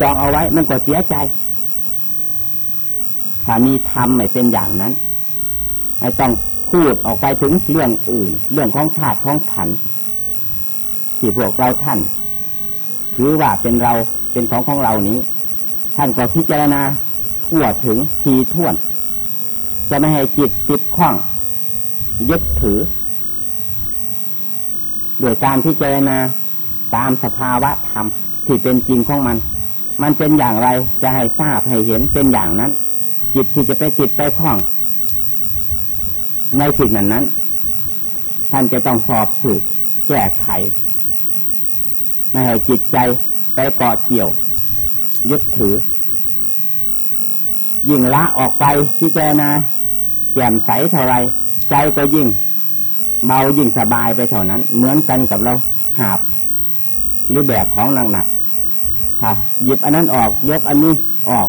จองเอาไว้มันก็เสียใจ ถ้ามีธรรมไม่เป็นอย่างนั้น ไม่ต้องพูดออกไปถึงเรื่องอื่น เรื่องของชาติของขันที่พวกเราท่านถือว่าเป็นเราเป็นของของเรานี้ ท่านก็พิจารณาทั่วถึงทีท่วน จะไม่ให้จิตติดข้องยึดถือ โดยการพิจารณาตามสภาวะธรรมที่เป็นจริงของมัน มันเป็นอย่างไรจะให้ทราบให้เห็นเป็นอย่างนั้น จิตที่จะไปจิตไปคล้อง ในสิ่งนั้นนั้น ท่านจะต้องสอบสืบแก้ไขไม่ให้จิตใจไปเกาะเกี่ยว ยึดถือ ยิ่งละออกไปพิจารณาแจ่มใสเท่าไรใจก็ยิ่ง เบายิ่งสบายไปเท่านั้น เหมือนกันกับเราหาบ หรือแบกของหนัก หยิบอันนั้นออก ยกอันนี้ออก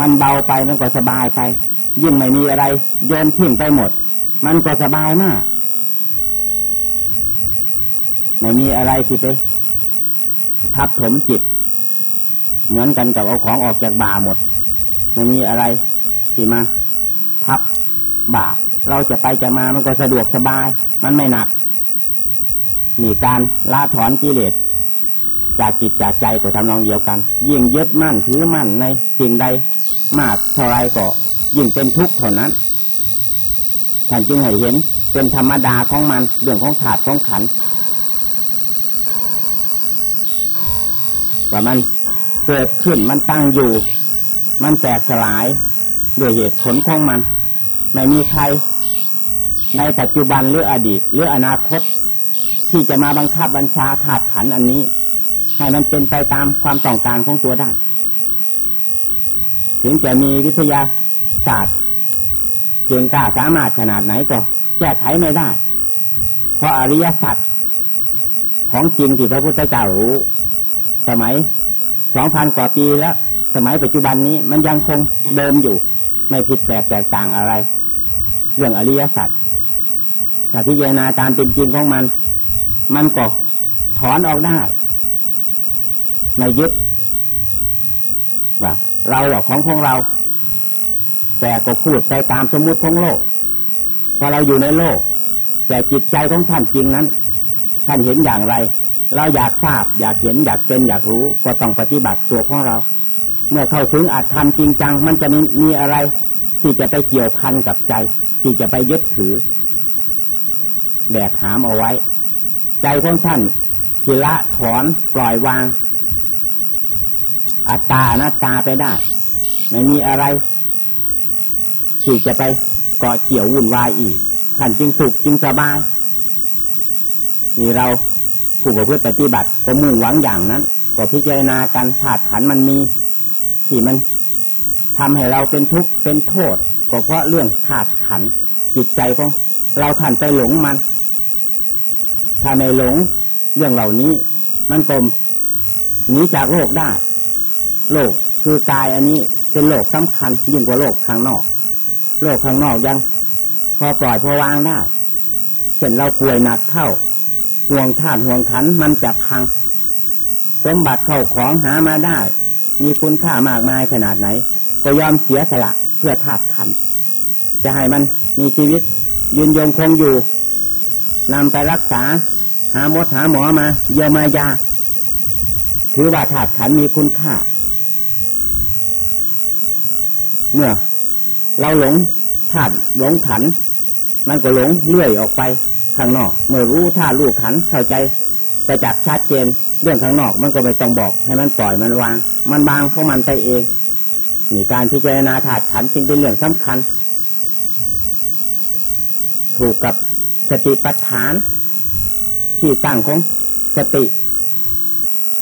มันเบาไปมันก็สบายไป ยิ่งไม่มีอะไร โยนทิ้งไปหมด มันก็สบายมากไม่มีอะไรที่ไปทับถมจิต เหมือนกันกับเอาของออกจากบ่าหมด ไม่มีอะไรที่มาทับบ่า เราจะไปจะมามันก็สะดวกสบาย มันไม่หนัก มีการละถอนกิเลส จากจิตจากใจก็ทำนองเดียวกัน ยิ่งยึดมั่นถือมั่นในสิ่งใดมากเท่าไรก็ยิ่งเป็นทุกข์เท่านั้นท่านจึงให้เห็นเป็นธรรมดาของมันเรื่องของถาดของขันว่ามันเกิดขึ้นมันตั้งอยู่ มันแตกสลายด้วยเหตุผลของมัน ไม่มีใคร ในปัจจุบันหรืออดีต หรืออนาคต ที่จะมาบังคับบัญชาถาดขันอันนี้ ให้มันเป็นไปตามความต้องการของตัวได้ ถึงจะมีวิทยาศาสตร์เพียงกล้าสามารถขนาดไหนก็แก้ไขไม่ได้ เพราะอริยสัจของจริงที่พระพุทธเจ้ารู้ สมัยสองพันกว่าปีแล้ว สมัยปัจจุบันนี้มันยังคงเดิมอยู่ ไม่ผิดแปลกแตกต่างอะไร เรื่องอริยสัจแต่พิจารณาตามเป็นจริงของมัน มันก็ถอนออกได้ ไม่ยึดว่าเราหรอกของของเรา แต่ก็พูดไปตามสมมุติของโลกพอเราอยู่ในโลก แต่จิตใจของท่านจริงนั้น ท่านเห็นอย่างไร เราอยากทราบ อยากเห็นอยากเป็นอยากรู้ ก็ต้องปฏิบัติตัวของเรา เมื่อเข้าถึงอัตธรรมจริงจัง มันจะมีมีอะไร ที่จะไปเกี่ยวพันกับใจ ที่จะไปยึดถือแบกหามเอาไว้ ใจของท่านทิละถอนปล่อยวาง อัตตาอนัตตาไปได้ ไม่มีอะไรที่จะไปเกาะเกี่ยววุ่นวายอีก ท่านจึงสุขจึงสบาย นี่เราผู้ประพฤติปฏิบัติก็มุ่งหวังอย่างนั้น ก็พิจารณาการธาตุขันมันมี ที่มันทำให้เราเป็นทุกข์เป็นโทษ ก็เพราะเรื่องธาตุขันจิตใจของเราท่านไปหลงมัน ถ้าไม่หลงเรื่องเหล่านี้ มันกลมหนีจากโลกได้ โลกคือกายอันนี้เป็นโลกสำคัญ ยิ่งกว่าโลกข้างนอก โลกข้างนอกยัง พอปล่อยพอวางได้เช่นเราป่วยหนักเข้าห่วงธาตุห่วงขันมันจะพัง สมบัติเข้าของหามาได้ มีคุณค่ามากมายขนาดไหน ก็ยอมเสียสละเพื่อธาตุขัน จะให้มันมีชีวิต ยืนยงคงอยู่นำไปรักษา หาหมดหาหมอมา เยียมายา ถือว่าธาตุขันมีคุณค่า เมื่อ เราหลงธาตุหลงขัน มันก็หลงเลื่อยออกไปข้างนอก เมื่อรู้ท่าลูกขันเข้าใจไปจักชัดเจนเรื่องข้างนอก มันก็ไม่ต้องบอก ให้มันปล่อยมันวาง มันบางของมันไปเองนี่การพิจารณาถาดขันจึงเป็นเรื่องสำคัญ ถูกกับสติปัฏฐาน ที่ตั้งของสติ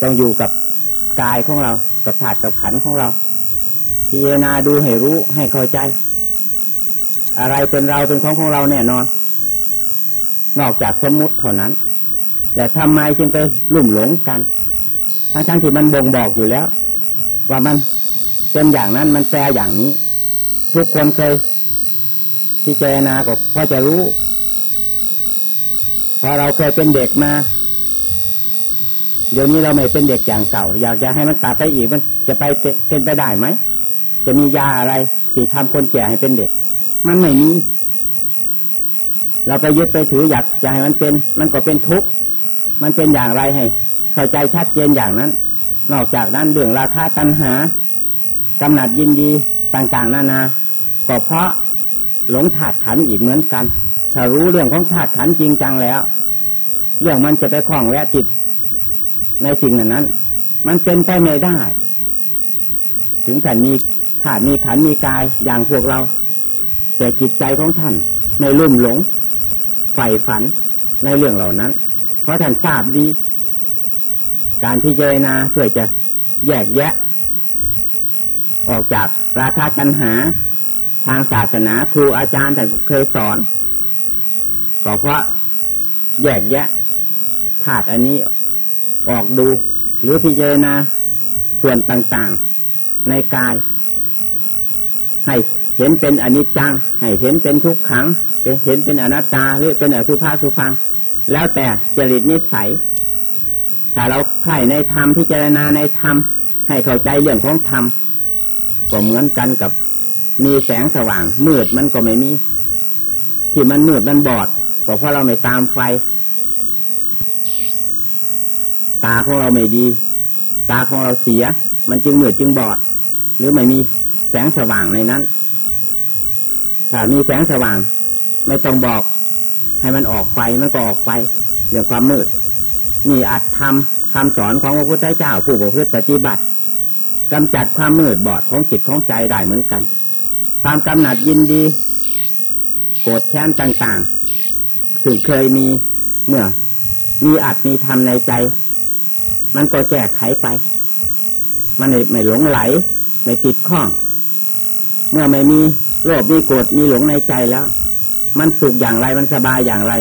ต้องอยู่กับกายของเรา กับถาดกับขันของเรา พิจารณาดูให้รู้ให้เข้าใจ อะไรเป็นเราเป็นของของเราแน่นอน นอกจากสมมุติเท่านั้น แต่ทำไมจึงไปลุ่มหลงกัน ทั้งทั้งที่มันบ่งบอกอยู่แล้ว ว่ามันเป็นอย่างนั้นมันแปลอย่างนี้ ทุกคนเคยที่เจนาก็พอจะรู้พอเราเคยเป็นเด็กมาเดี๋ยวนี้เราไม่เป็นเด็กอย่างเก่า อยากจะให้มันกลับไปอีกมันจะไปเป็นไปได้ไหม จะมียาอะไรที่ทำคนแก่ให้เป็นเด็ก มันไม่มีเราไปยึดไปถืออยากจะให้มันเป็น มันก็เป็นทุกข์มันเป็นอย่างไรให้ เข้าใจชัดเจนอย่างนั้น นอกจากนั้นเรื่องราคาตัณหากำหนัดยินดีต่างๆนานาก็เพราะหลงถาดขันอีกเหมือนกันถ้ารู้เรื่องของถาดขันจริงจังแล้ว เรื่องมันจะไปคล้องแวะจิตในสิ่งนั้นนั้น มันเป็นไปไม่ได้ ถึงท่มี ถาดมีขันมีกายอย่างพวกเรา แต่จิตใจของท่านในลุ่มหลงใฝ่ฝันในเรื่องเหล่านั้น เพราะท่านทราบดี การพิจารณาเพื่อจะแยกแยะ ออกจากราคาตัญหา ทางศาสนาครูอาจารย์แต่เคยสอนก็เพราะแยกแยะธาตุอันนี้ออกดู หรือพิจารณาส่วนต่างๆ ในกาย ให้เห็นเป็นอนิจจัง ให้เห็นเป็นทุกขังเห็นเป็นอนัตตาหรือเป็นอสุภาสุพัง แล้วแต่จริตนิสัยถ้าเราใครในธรรมพิจารณาในธรรมให้เข้าใจเรื่องของธรรมก็เหมือนกันกับมีแสงสว่าง มืดมันก็ไม่มี ที่มันมืดมันบอดก็เพราะเราไม่ตามไฟ ตาของเราไม่ดี ตาของเราเสีย มันจึงมืดจึงบอด หรือไม่มี แสงสว่างในนั้นถ้ามีแสงสว่าง ไม่ต้องบอก ให้มันออกไปมันก็ออกไปเรื่องความมืด นี่อัดทำคำสอนของพระพุทธเจ้าผู้ประพฤติปฏิบัติกำจัดความมืดบอดของจิตของใจได้เหมือนกัน ความกำหนัดยินดี โกรธแค้นต่างๆถึงเคยมีเมื่อ มีอัดมีทำในใจ มันก็แก้ไขไป มันไม่ไม่หลงไหล ไม่ติดข้อง เมื่อไม่มีโลภมีโกรธมีหลงในใจแล้ว มันสุขอย่างไรมันสบายอย่างไร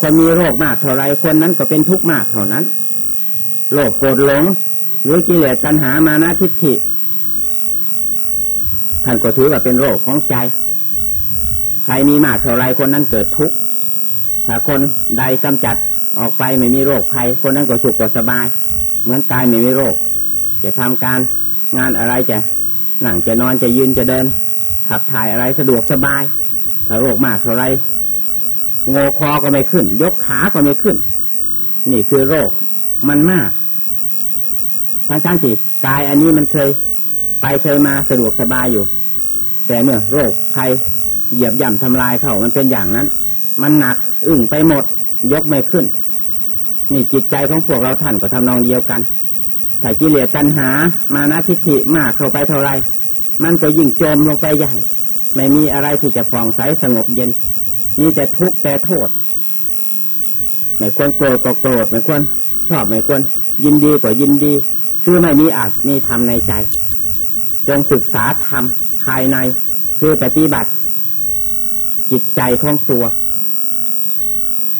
คนมีโรคมากเท่าไรคนนั้นก็เป็นทุกข์มากเท่านั้นโลภโกรธหลง หรือกิเลสตัณหามานะทิฏฐิท่านก็ถือว่าเป็นโรคของใจ ใครมีมากเท่าไรคนนั้นเกิดทุกข์ถ้าคนใดกำจัดออกไปไม่มีโรคภัยคนนั้นก็สุขก็สบาย เหมือนกายไม่มีโรค จะทำการงานอะไรจะนั่งจะนอนจะยืนจะเดิน ขับถ่ายอะไรสะดวกสบายถ้าโรคมากเท่าไรงอคอก็ไม่ขึ้น ยกขาก็ไม่ขึ้น นี่คือโรคมันมาก ทั้งทั้งที่กายอันนี้มันเคย ไปเคยมาสะดวกสบายอยู่ แต่เมื่อโรคภัยเหยียบย่ำทำลายเขามันเป็นอย่างนั้น มันหนักอึ่งไปหมด ยกไม่ขึ้น นี่จิตใจของพวกเราท่านก็ทำนองเดียวกันถ้ากิเลสตัณหา มานะทิฏฐิมากเข้าไปเท่าไร มันก็ยิ่งจมลงไปใหญ่ ไม่มีอะไรที่จะฟองใสสงบเย็น มีแต่ทุกข์แต่โทษ ไม่ควรโกรธก็โกรธไม่ควรชอบไม่ควรยินดีก็ยินดี คือไม่มีอาจมีธรรมในใจ จงศึกษาธรรมภายใน คือปฏิบัติ จิตใจของตัว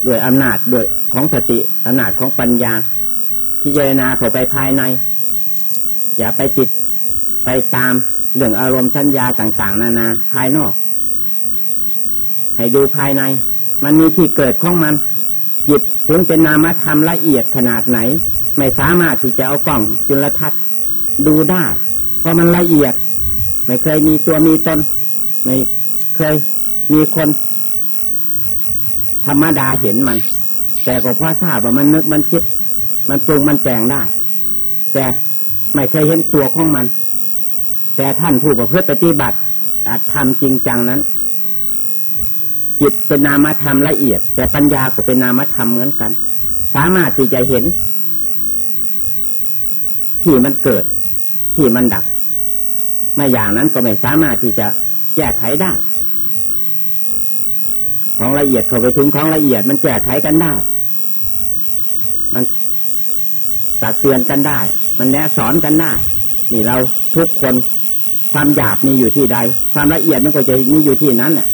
ด้วยอำนาจด้วยของสติอำนาจของปัญญาพิจารณาเข้าไปภายใน อย่าไปจิตไปตาม เรื่องอารมณ์สัญญาต่าง ๆ นานาภายนอก ให้ดูภายใน มันมีที่เกิดของมันจิตถึงเป็นนามธรรมละเอียดขนาดไหน ไม่สามารถที่จะเอากล้องจุลทรรศน์ดูได้ เพราะมันละเอียด ไม่เคยมีตัวมีตน ไม่เคยมีคน ธรรมดาเห็นมัน แต่ก็พอทราบว่ามันนึกมันคิด มันปรุงมันแปลงได้ แต่ไม่เคยเห็นตัวของมัน แต่ท่านผู้ประพฤติปฏิบัติอาจทำจริงจังนั้น จิตเป็นนามธรรมละเอียด แต่ปัญญาก็เป็นนามธรรมเหมือนกัน สามารถที่จะเห็น ที่มันเกิด ที่มันดับไม่อย่างนั้นก็ไม่สามารถที่จะแก้ไขได้ ของละเอียดเข้าไปถึงของละเอียดมันแก้ไขกันได้ มันตักเตือนกันได้ มันแนะสอนกันได้ นี่เราทุกคน ความหยาบมีอยู่ที่ใด ความละเอียดมันก็จะมีอยู่ที่นั้นเนี่ย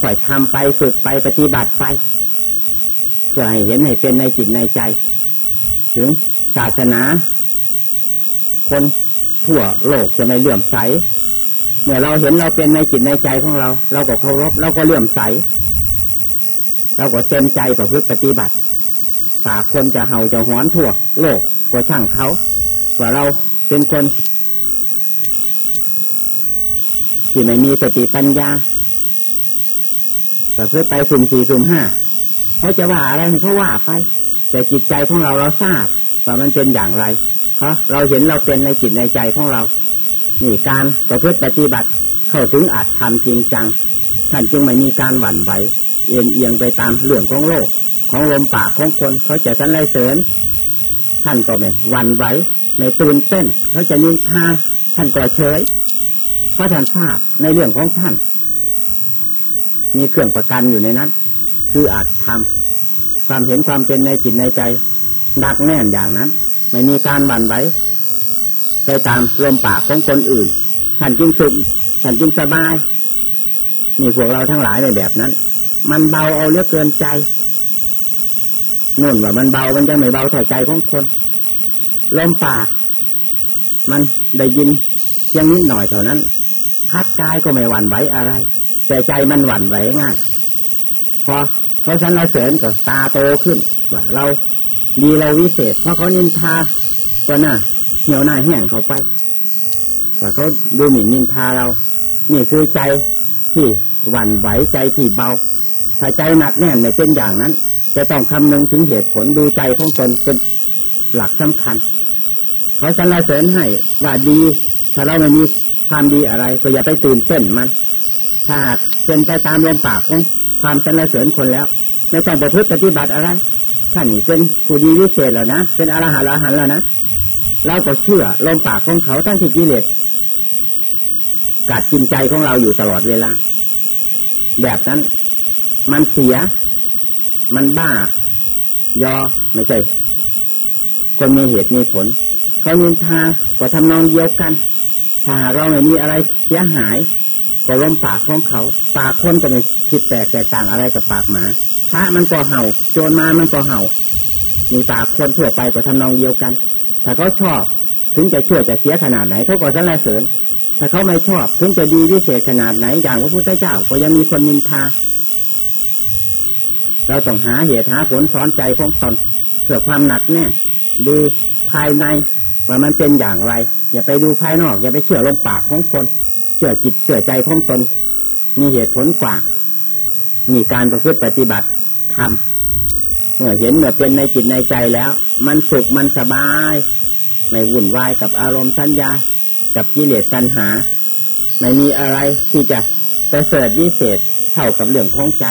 ค่อยทำไปฝึกไปปฏิบัติไปเพื่อให้เห็นให้เป็นในจิตในใจ ถึงศาสนา คนทั่วโลกจะไม่เลื่อมใส เมื่อเราเห็นเราเป็นในจิตในใจของเรา เราก็เคารพเราก็เลื่อมใส เราก็เต็มใจประพฤติปฏิบัติปากคนจะเห่าจะหอนทั่ว โลกกว่าช่างเขาว่าเราเป็นคน ที่ไม่มีสติปัญญาแต่เพื่อไปสุ่มสี่สุ่มห้าเขาจะว่าอะไรเขาว่าไป แต่จิตใจของเราเราทราบว่ามันเป็นอย่างไรเพราะเราเห็นเราเป็นในจิตในใจของเรา นี่การประพฤติปฏิบัติเข้าถึงอาจทำจริงจังท่านจึงไม่มีการหวั่นไหวเอียงเอียงไปตามเรื่องของโลก ของลมปากของคนเขาจะสันไลเสริญ ท่านก็ไม่หวั่นไหวไม่ตื่นเต้นเขาจะนินทาท่านก็เฉย พราะท่านทราบในเรื่องของท่าน มีเครื่องประกันอยู่ในนั้น คืออาจทำความเห็นความเป็นในจิตในใจดักแน่นอย่างนั้น ไม่มีการหวั่นไหวไปตามลมปากของคนอื่นท่านจึงสุขท่านจึงสบายนี่พวกเราทั้งหลายในแบบนั้น มันเบาเอาเลือกเกินใจนุ่นว่ามันเบามันยังไม่เบาถ่ายใจของคนลมปาก มันได้ยินเพียงนิดหน่อยเท่านั้น พัดกายก็ไม่หวั่นไหวอะไร แต่ใจมันหวั่นไหวง่าย พอเขาสันเราเสริญก็ตาโตขึ้นว่าเราดีเราวิเศษเพราะเขานินทาก็น่าเหี่ยวหน้าแห้งเขาไปว่าเขาดูหมิ่นนินทาเรา นี่คือใจที่หวั่นไหวใจที่เบาถ้าใจหนักแน่นไม่เป็นอย่างนั้น จะต้องคำนึงถึงเหตุผลดูใจของตนเป็นหลักสำคัญ เขาสรรเสริญให้ว่าดี ถ้าเราไม่มี ความดีอะไร ก็อย่าไปตื่นเต้นมัน ถ้าเป็นไปตามลมปากของความสรรเสริญคนแล้ว ไม่ต้องไปพฤติปฏิบัติอะไรท่านนี่เป็นผู้ดีวิเศษแล้วนะเป็นอรหันต์อรหันต์แล้วนะเราก็เชื่อลมปากของเขาทั้งที่กิเลสกัดกินใจของเราอยู่ตลอดเวลาแบบนั้น มันเสีย มันบ้า ยอไม่ใช่คนมีเหตุมีผล เขานินทาก็ทำนองเดียวกัน ถ้าเราไม่มีอะไรเสียหายก็ลมปากของเขา ปากคนก็ไม่ผิดแปลกแตกต่างอะไรกับปากหมาพระมันก็เห่า โจรมามันก็เห่า มีปากคนทั่วไปก็ทำนองเดียวกัน ถ้าเขาชอบถึงจะชั่วจะเสียขนาดไหนเขาก็สรรเสริญ ถ้าเขาไม่ชอบถึงจะดีวิเศษขนาดไหนอย่างพระพุทธเจ้าก็ยังมีคนนินทา เราต้องหาเหตุหาผลสอนใจของตนเพื่อความหนักแน่นดูภายใน ว่ามันเป็นอย่างไร อย่าไปดูภายนอก อย่าไปเชื่อลมปากของคน เชื่อจิตเชื่อใจของตนมีเหตุผลกว่า มีการประพฤติปฏิบัติทำเมื่อเห็นเมื่อเป็นในจิตในใจแล้ว มันสุขมันสบายไม่วุ่นวายกับอารมณ์สัญญา กับกิเลสตัณหา ไม่มีอะไรที่จะประเสริฐวิเศษเท่ากับเรื่องของใจ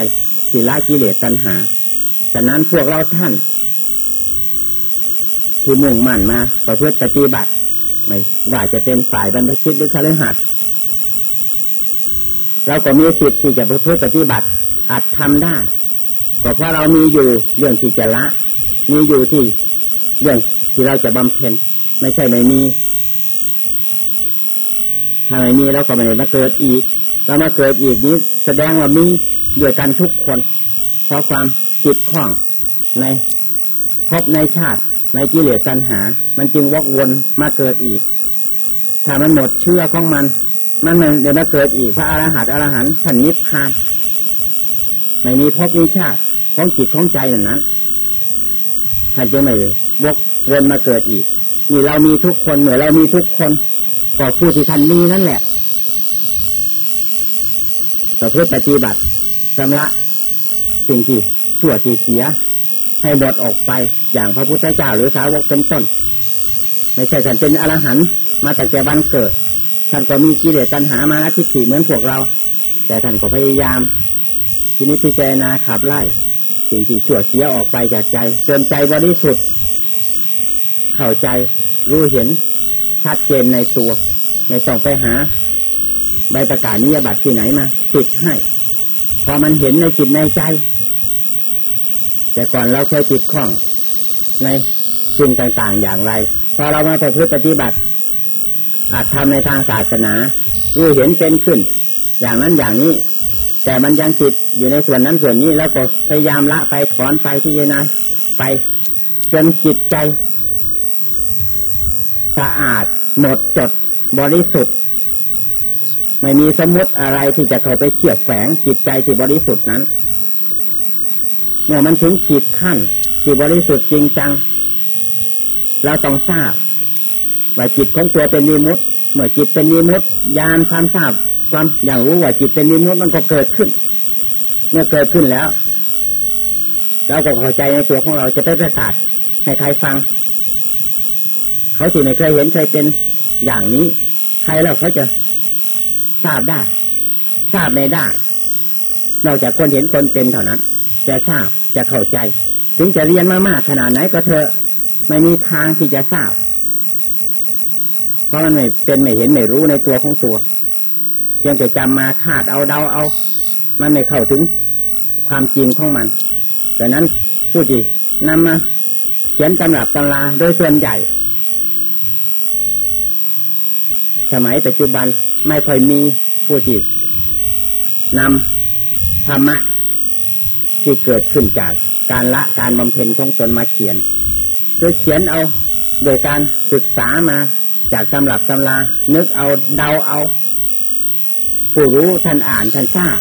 ที่ละกิเลสตัณหาฉะนั้นพวกเราท่าน ที่มุ่งมั่นมาประพฤติปฏิบัติ ไม่ว่าจะเป็นฝ่ายบรรพชิตหรือคฤหัสถ์เราก็มีสิทธิ์ที่จะประพฤติปฏิบัติอาจทำได้ ก็เพราะเรามีอยู่เรื่องที่จะละ มีอยู่ที่เรื่องที่เราจะบำเพ็ญไม่ใช่ไม่มีถ้าไม่มีเราก็ไม่ได้มาเกิดอีกเรามาเกิดอีกนี้ แสดงว่ามีด้วยกันทุกคน เพราะความจิตข้องในพบในชาติ ในกิเลสตัณหา มันจึงวกวนมาเกิดอีก ถ้ามันหมดเชื่อของมัน มันเดี๋ยวมาเกิดอีก พระอรหันต์อรหันต์ท่านนิพพานไม่มีภพมีชาติของจิตของใจอย่างนั้นท่านจะไม่วกวนมาเกิดอีกนี่เรามีทุกคนเหมือนเรามีทุกคนก็ผู้ที่ท่านมีนั่นแหละต่อเพื่อปฏิบัติชำระสิ่งที่ชั่วที่เสีย ให้หมดออกไปอย่างพระพุทธเจ้าหรือสาวกเป็นต้นไม่ใช่ท่านเป็นอรหันต์มาแต่แต่บันเกิดท่านก็มีกิเลสตัณหามานะทิฏฐิเหมือนพวกเรา แต่ท่านก็พยายาม ทีนี้พิจารณาขับไล่ สิ่งที่ชั่วเสียออกไปจากใจจนใจบริสุทธิ์เข้าใจรู้เห็นชัดเจนในตัว ไม่ต้องไปหา ใบประกาศนิยบัตรที่ไหนมาติดให้ พอมันเห็นในจิตในใจ แต่ก่อนเราเคยติดข้องในสิ่งต่างๆอย่างไร พอเรามาประพฤติปฏิบัติ อาจทำในทางศาสนารู้เห็นเป็นขึ้น อย่างนั้นอย่างนี้ แต่มันยังติดอยู่ในส่วนนั้นส่วนนี้แล้วก็พยายามละไปถอนไปที่ยนะไปจนจิตใจสะอาด หมดจดบริสุทธิ์ ไม่มีสมมติอะไรที่จะเข้าไปเฉียดแฝงจิตใจที่บริสุทธิ์นั้น เมื่อมันถึงขีดขั้นที่บริสุทธิ์จริงจัง เราต้องทราบว่าจิตของตัวเป็นนิมุตเมื่อจิตเป็นนิมุตยานความทราบความอย่างรู้ว่าจิตเป็นนิมุตมันก็เกิดขึ้น เมื่อเกิดขึ้นแล้วเราก็เข้าใจในตัวของเราจะไปประกาศให้ใครฟัง เขาที่ไม่เคยเห็นเคยเป็นอย่างนี้ ใครแล้วเขาจะทราบได้ ทราบไม่ได้ นอกจากคนเห็นคนเป็นเท่านั้น จะทราบ จะเข้าใจ ถึงจะเรียนมามากขนาดไหนก็เถอะไม่มีทางที่จะทราบ เพราะมันไม่เป็นไม่เห็นไม่รู้ในตัวของตัวเพียงแต่จำมาคาดเอาเดาเอา มันไม่เข้าถึงความจริงของมันดังนั้นผู้ที่นำมาเขียนตำรับตำราโดยส่วนใหญ่ สมัยปัจจุบันไม่ค่อยมีผู้ที่นำธรรมะ ที่เกิดขึ้นจากการละการบำเพ็ญของตนมาเขียนโดยเขียนเอา โดยการศึกษามาจากตำรับตำรา นึกเอาเดาเอา ผู้รู้ท่านอ่านท่านทราบ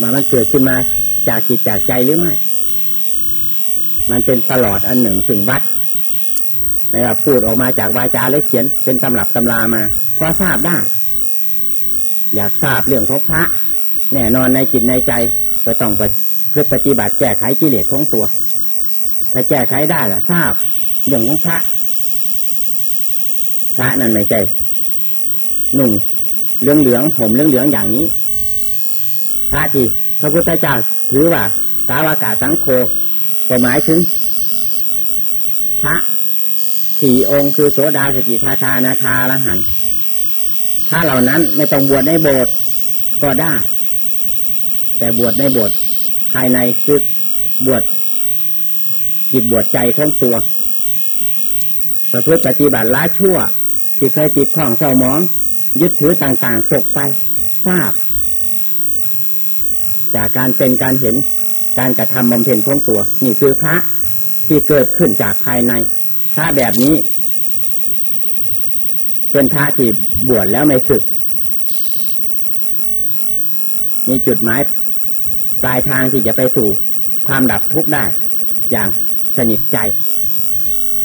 มามันเกิดขึ้นมาจากจิตจากใจหรือไม่ มันเป็นตลอดอันหนึ่งสึงวัดนะครับพูดออกมาจากวาจาและเขียนเป็นตำรับตำรามาพอทราบได้ อยากทราบเรื่องของพระแน่นอนในจิตในใจ ก็ต้องเพื่อปฏิบัติแก้ไขกิเลสของตัว ถ้าแก้ไขได้ล่ะทราบเรื่องของพระพระนั่นไม่ใช่หนุ่งเหลืองเหลืองห่มเหลืองเหลืองอย่างนี้ พระที่พระพุทธเจ้าถือว่าสาวากาสังโฆก็หมายถึง พระสี่องค์คือโสดาสกิทาคานาคาละหันถ้าเหล่านั้นไม่ต้องบวชในโบสถ์ก็ได้ แต่บวชในโบสถ์ภายในคือบวชจิตบวชใจของตัวประพฤติปฏิบัติละชั่วที่เคยติดข้องเศร้ามอง ยึดถือต่างๆตกไปทราบ จากการเป็นการเห็นการกระทำบำเพ็ญของตัว นี่คือพระที่เกิดขึ้นจากภายใน พระแบบนี้ เป็นพระที่บวชแล้วไม่สึก มีจุดหมาย ปลายทางที่จะไปสู่ความดับทุกข์ได้ อย่างสนิทใจ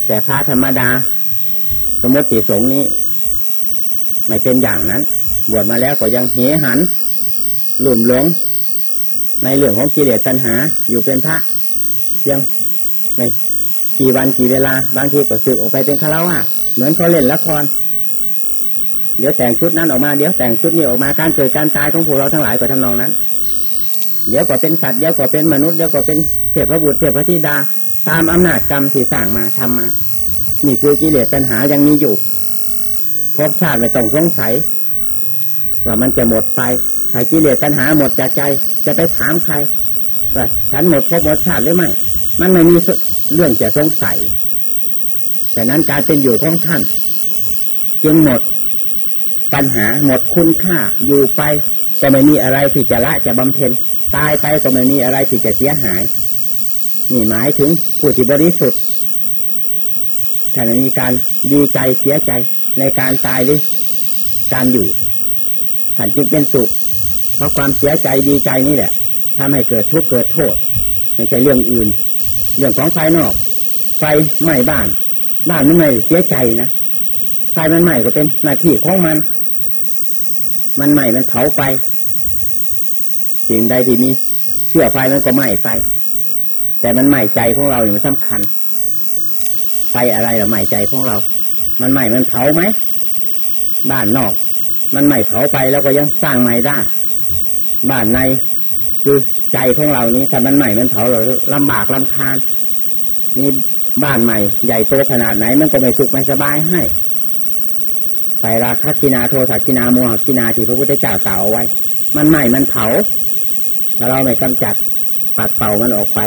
แต่พระธรรมดา สมมติสงนี้ ไม่เป็นอย่างนั้น บวชมาแล้วก็ยังเหหัน หลุ่มหลง ในเรื่องของกิเลสตัณหา อยู่เป็นพระยังไม่กี่วันกี่เวลา บางทีก็สึกออกไปเป็นคารวะเหมือนเขาเล่นละครเดี๋ยวแต่งชุดนั้นออกมาเดี๋ยวแต่งชุดนี้ออกมาการเกิดการตายของพวกเราทั้งหลายก็ทำนองนั้น เดี๋ยวก็เป็นสัตว์เดี๋ยวก็เป็นมนุษย์เดี๋ยวก็เป็นเทพบุตรเทพธิดา ตามอำนาจกรรมที่สร้างมาทำมา นี่คือกิเลสตัณหายังมีอยู่พบชาติไม่ต้องสงสัยว่ามันจะหมดไปถ้ากิเลสตัณหาหมดจากใจ จะไปถามใครว่าฉันหมดพบหมดชาติหรือไม่ มันไม่มีเรื่องจะสงสัยแต่นั้นการเป็นอยู่ของท่าน จึงหมดปัญหาหมดคุณค่าอยู่ไปก็ไม่มีอะไรที่จะละจะบำเพ็ญ ตายไปก็ไม่มีอะไรที่จะเสียหาย นี่หมายถึงผู้ที่บริสุทธิ์ถ้าไม่มีการดีใจเสียใจในการตายหรือการอยู่ท่านจึงเป็นสุข เพราะความเสียใจดีใจนี่แหละทำให้เกิดทุกข์เกิดโทษไม่ใช่เรื่องอื่น เรื่องของภายนอก ไฟไหม้บ้าน บ้านมันไม่เสียใจนะไฟมันไหม้ก็เป็นหน้าที่ของมัน มันไหม้มันเผาไป สิ่งใดที่มีเชื่อไฟมันก็ไหม้ไปแต่มันไหม้ใจของเราเนี่ยมันสำคัญ ไฟอะไรหรอไหม้ใจของเรา มันไหม้มันเผาไหมบ้านนอก มันไหม้เผาไปแล้วก็ยังสร้างใหม่ได้ บ้านในคือใจของเรานี้ถ้ามันใหม่มันเผาเราลำบากลำคาญนี่บ้านใหม่ ใหญ่โตขนาดไหน มันก็ไม่สุขไม่สบายให้ไฟราคักินาโทสักินาโมหกินาที่พระพุทธเจ้าเต่าไว้ มันใหม่มันเผา ถ้าเราไม่กำจัดปัดเป่ามันออกไป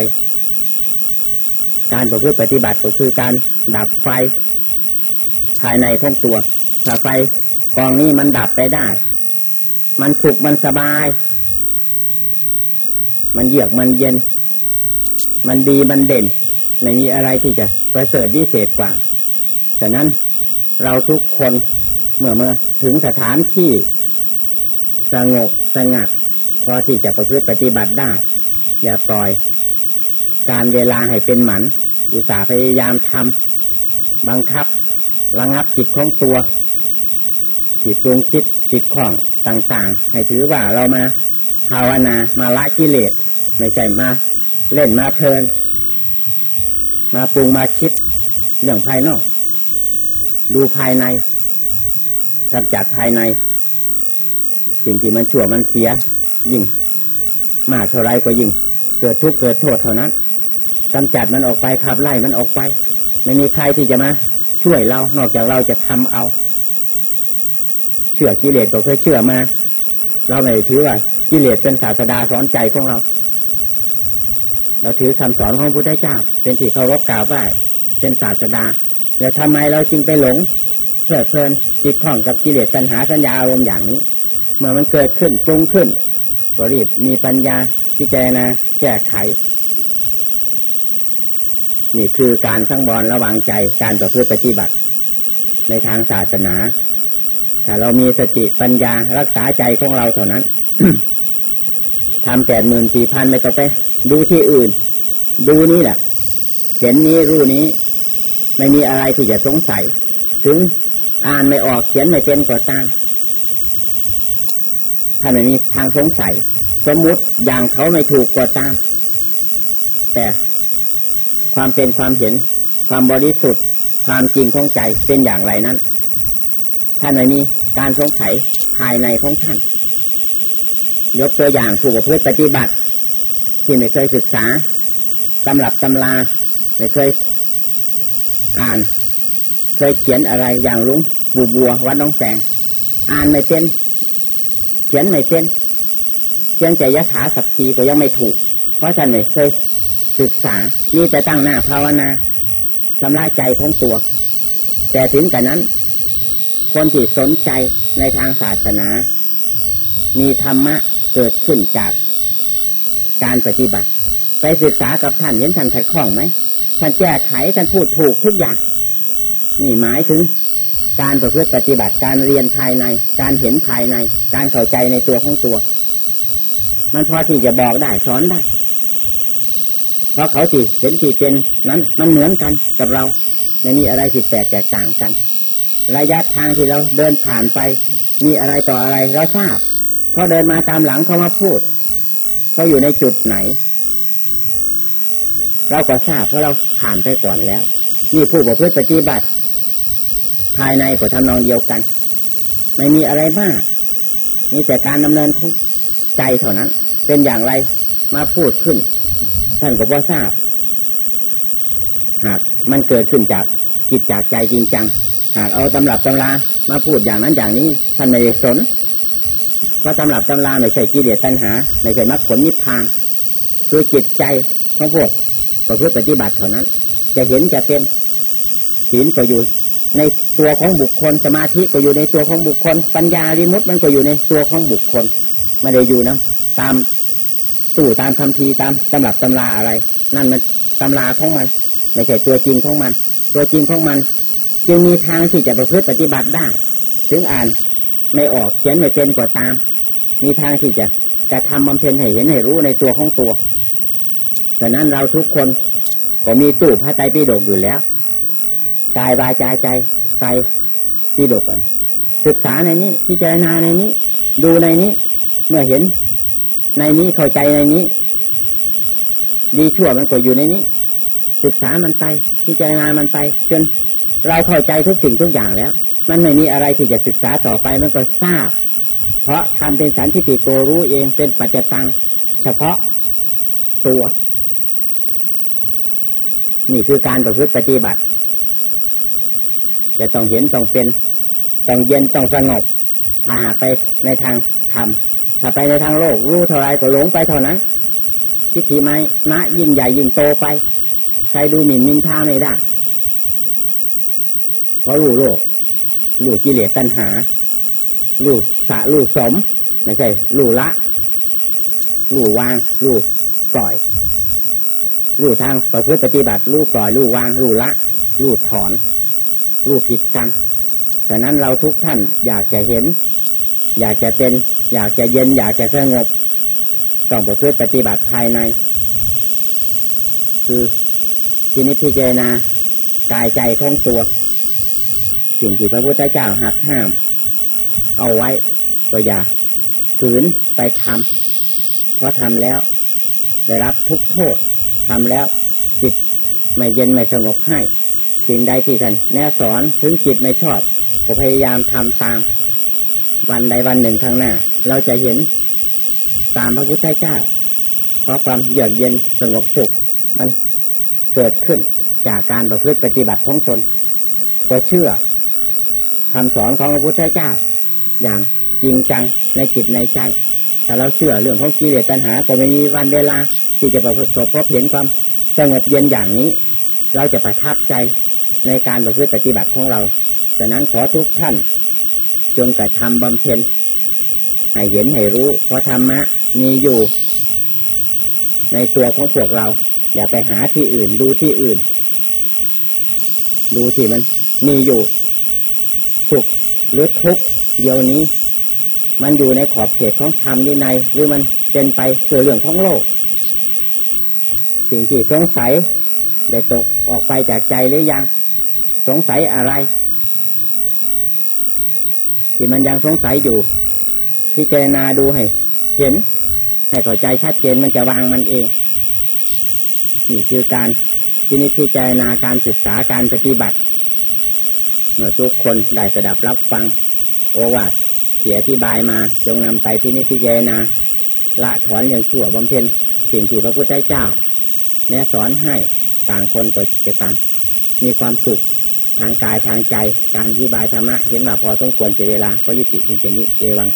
การประพฤติปฏิบัติก็คือการดับไฟ ภายในท้องตัว ถ้าไฟกองนี้มันดับไปได้ มันสุขมันสบาย มันเยือกมันเย็น มันดีมันเด่น ไม่มีอะไรที่จะประเสริฐวิเศษกว่าฉะนั้นเราทุกคนเมื่อเมื่อถึงสถานที่สงบสงัด พอที่จะประพฤติปฏิบัติได้ อย่าปล่อย การเวลาให้เป็นหมัน อุตส่าห์พยายามทำบังคับระงับจิตของตัวจิตปรุงคิดจิตของต่าง ๆ ให้ถือว่าเรามาภาวนามาละกิเลสไม่ใช่มาเล่นมาเพลิน มาปรุงมาคิดเรื่องภายนอก ดูภายในกำจัดภายใน สิ่งที่มันชั่วมันเสีย ยิ่ง มากเท่าไรก็ยิ่ง เกิดทุกข์เกิดโทษเท่านั้นกำจัดมันออกไปขับไล่มันออกไป ไม่มีใครที่จะมาช่วยเรา นอกจากเราจะทำเอา เชื่อกิเลสก็เคยเชื่อมา เราไม่ถือว่ากิเลสเป็นศาสดาสอนใจของเรา เราถือคำสอนของพระพุทธเจ้า เป็นที่เคารพกล่าวไหว้เป็นศาสดาแล้วทำไมเราจึงไปหลงเพลิดเพลินจิตคล่องกับกิเลสตัณหาสัญญาอารมณ์อย่างนี้ เมื่อมันเกิดขึ้นปรุงขึ้น ก็รีบมีปัญญาพิจารณาแก้ไข นี่คือการสังวรระวังใจการต่อพื่อปฏิบัติ ในทางศาสนา ถ้าเรามีสติปัญญารักษาใจของเราเท่านั้นทำแปดหมื่นสี่พันไม่ต้องไปดูที่อื่น ดูนี่แหละเห็นนี้รู้นี้ ไม่มีอะไรที่จะสงสัย ถึงอ่านไม่ออกเขียนไม่เป็นก็ตามถ้าไม่มีทางสงสัย สมมุติอย่างเขาไม่ถูกก็ตาม แต่ความเป็นความเห็น ความบริสุทธิ์ ความจริงของใจเป็นอย่างไรนั้นท่านไม่มีการสงสัยภายในของท่าน ยกตัวอย่างผู้ประพฤติปฏิบัติ ที่ไม่เคยศึกษาตำรับตำลาไม่เคยอ่าน เคยเขียนอะไรอย่างลุงบูบัววัดน้องแสงอ่านไม่เป็น เขียนไม่เป็น เขียนใจยถาสัพทีก็ยังไม่ถูก เพราะท่านไม่เคยศึกษา นี่จะตั้งหน้าภาวนาชำระใจของตัว แต่ถึงกันนั้น คนที่สนใจในทางศาสนา มีธรรมะเกิดขึ้นจากการปฏิบัติ ไปศึกษากับท่านเห็นท่านขัดข้องไหมท่านแก้ไขท่านพูดถูกทุกอย่าง นี่หมายถึงการประพฤติปฏิบัติการเรียนภายใน การเห็นภายใน การเข้าใจในตัวของตัว มันพอที่จะบอกได้สอนได้ เพราะเขาที่เห็นที่เป็นนั้นมันเหมือนกันกับเราไม่มีอะไรผิดแปลกแตกต่างกัน ระยะทางที่เราเดินผ่านไป มีอะไรต่ออะไรเราทราบเขาเดินมาตามหลังเขามาพูดเขาอยู่ในจุดไหน เราก็ทราบเพราะเราผ่านไปก่อนแล้วนี่ผู้ประพฤติปฏิบัติ ภายในก็ทำนองเดียวกัน ไม่มีอะไรมากมีแต่การดำเนินของ ใจเท่านั้น เป็นอย่างไรมาพูดขึ้น ท่านก็พอทราบ หากมันเกิดขึ้นจากจิตจากใจจริงจัง หากเอาตำรับตำรามาพูดอย่างนั้นอย่างนี้ ท่านไม่สนเพราะตำรับตำราไม่ใช่กิเลสตัณหา ไม่ใช่มรรคผลนิพพาน คือจิตใจของพวกประพฤติปฏิบัติเท่านั้น จะเห็นจะเป็นศีลก็อยู่ในตัวของบุคคลสมาธิก็อยู่ในตัวของบุคคล ปัญญาริมุตมันก็อยู่ในตัวของบุคคล ไม่ได้อยู่นะตามตู้ตามคำทีตามตำรับตำราอะไร นั่นมันตำราของมัน ไม่ใช่ตัวจริงของมัน ตัวจริงของมัน จึงมีทางที่จะประพฤติปฏิบัติได้ ถึงอ่านไม่ออกเขียนไม่เป็นก็ตาม มีทางที่จะกระทำบำเพ็ญให้เห็นให้รู้ในตัวของตัวดังนั้นเราทุกคนก็มีตู้พระไตรปิฎกอยู่แล้วกายวายใจใจใจที่ดกศึกษาในนี้พิจารณาในนี้ ดูในนี้ เมื่อเห็นในนี้เข้าใจในนี้ ดีชั่วมันก็อยู่ในนี้ ศึกษามันไปพิจารณามันไป จนเราเข้าใจทุกสิ่งทุกอย่างแล้ว มันไม่มีอะไรที่จะศึกษาต่อไปมันก็ทราบ เพราะทำเป็นสันทิฏฐิโกรู้เองเป็นปัจจตัง เฉพาะตัว นี่คือการประพฤติปฏิบัติ จะต้องเห็นต้องเป็น ต้องเย็นต้องสงบถ้าหากไปในทางธรรม ถ้าไปในทางโลกรู้เท่าไรก็หลงไปเท่านั้นทิฏฐิไม้นะยิ่งใหญ่ยิ่งโตไป ใครดูหมิ่นมินทาไม่ได้เพราะรู้โลกรู้กิเลสตัณหารู้สะรู้สม ไม่ใช่รู้ละรู้วางรู้ปล่อยรู้ทางประพฤติปฏิบัติรู้ปล่อยรู้วางรู้ละรู้ถอนรู้ผิดกันแต่นั้นเราทุกท่านอยากจะเห็น อยากจะเป็น อยากจะเย็นอยากจะสงบต้องประพฤติปฏิบัติภายใน คือทีนิพพิจารณากายใจของตัว สิ่งที่พระพุทธเจ้าหักห้าม เอาไว้ก็อย่าฝืนไปทำเพราะทำแล้ว ได้รับทุกโทษทำแล้ว จิตไม่เย็นไม่สงบให้สิ่งใดที่ท่านแนะสอนถึงจิตไม่ชอบก็พยายามทำตาม วันใดวันหนึ่งข้างหน้า เราจะเห็นตามพระพุทธเจ้าเพราะความเยือกเย็นสงบสุขมันเกิดขึ้นจากการประพฤติปฏิบัติของตนก็เชื่อคำสอนของพระพุทธเจ้า อย่างจริงจังในจิตในใจถ้าเราเชื่อเรื่องของกิเลสตัณหาก็ไม่มีวันเวลาที่จะประสบพบเห็นความสงบเย็นอย่างนี้ เราจะประทับใจในการประพฤติปฏิบัติของเราฉะนั้นขอทุกท่าน จงกระทำบำเพ็ญ ให้เห็นให้รู้ เพราะธรรมะมีอยู่ ในตัวของพวกเรา อย่าไปหาที่อื่น ดูที่อื่น ดูที่มัน มีอยู่สุขหรือทุกข์เดี๋ยวนี้ มันอยู่ในขอบเขตของธรรมนี่ในหรือมันเป็นไปเพื่อเรื่องของโลก สิ่งที่สงสัยได้ตกออกไปจากใจหรือยัง สงสัยอะไร ที่มันยังสงสัยอยู่ พิจารณาดูให้ เห็น ให้เข้าใจชัดเจนมันจะวางมันเองนี่คือการที่นิพพิจารณาการศึกษาการปฏิบัติ เมื่อทุกคนได้สดับรับฟัง โอวาทเสียที่บายมา จงนำไปที่นิพพิจารณาละถอนอย่างชั่วบำเพ็ญสิ่งที่พระพุทธเจ้าแนะสอนให้ต่างคนก็จะต่าง มีความสุขทางกายทางใจ การอธิบายธรรมะเห็นว่าพอสมควรเสียเวลาก็ยุติเพียงแค่นี้เอวัง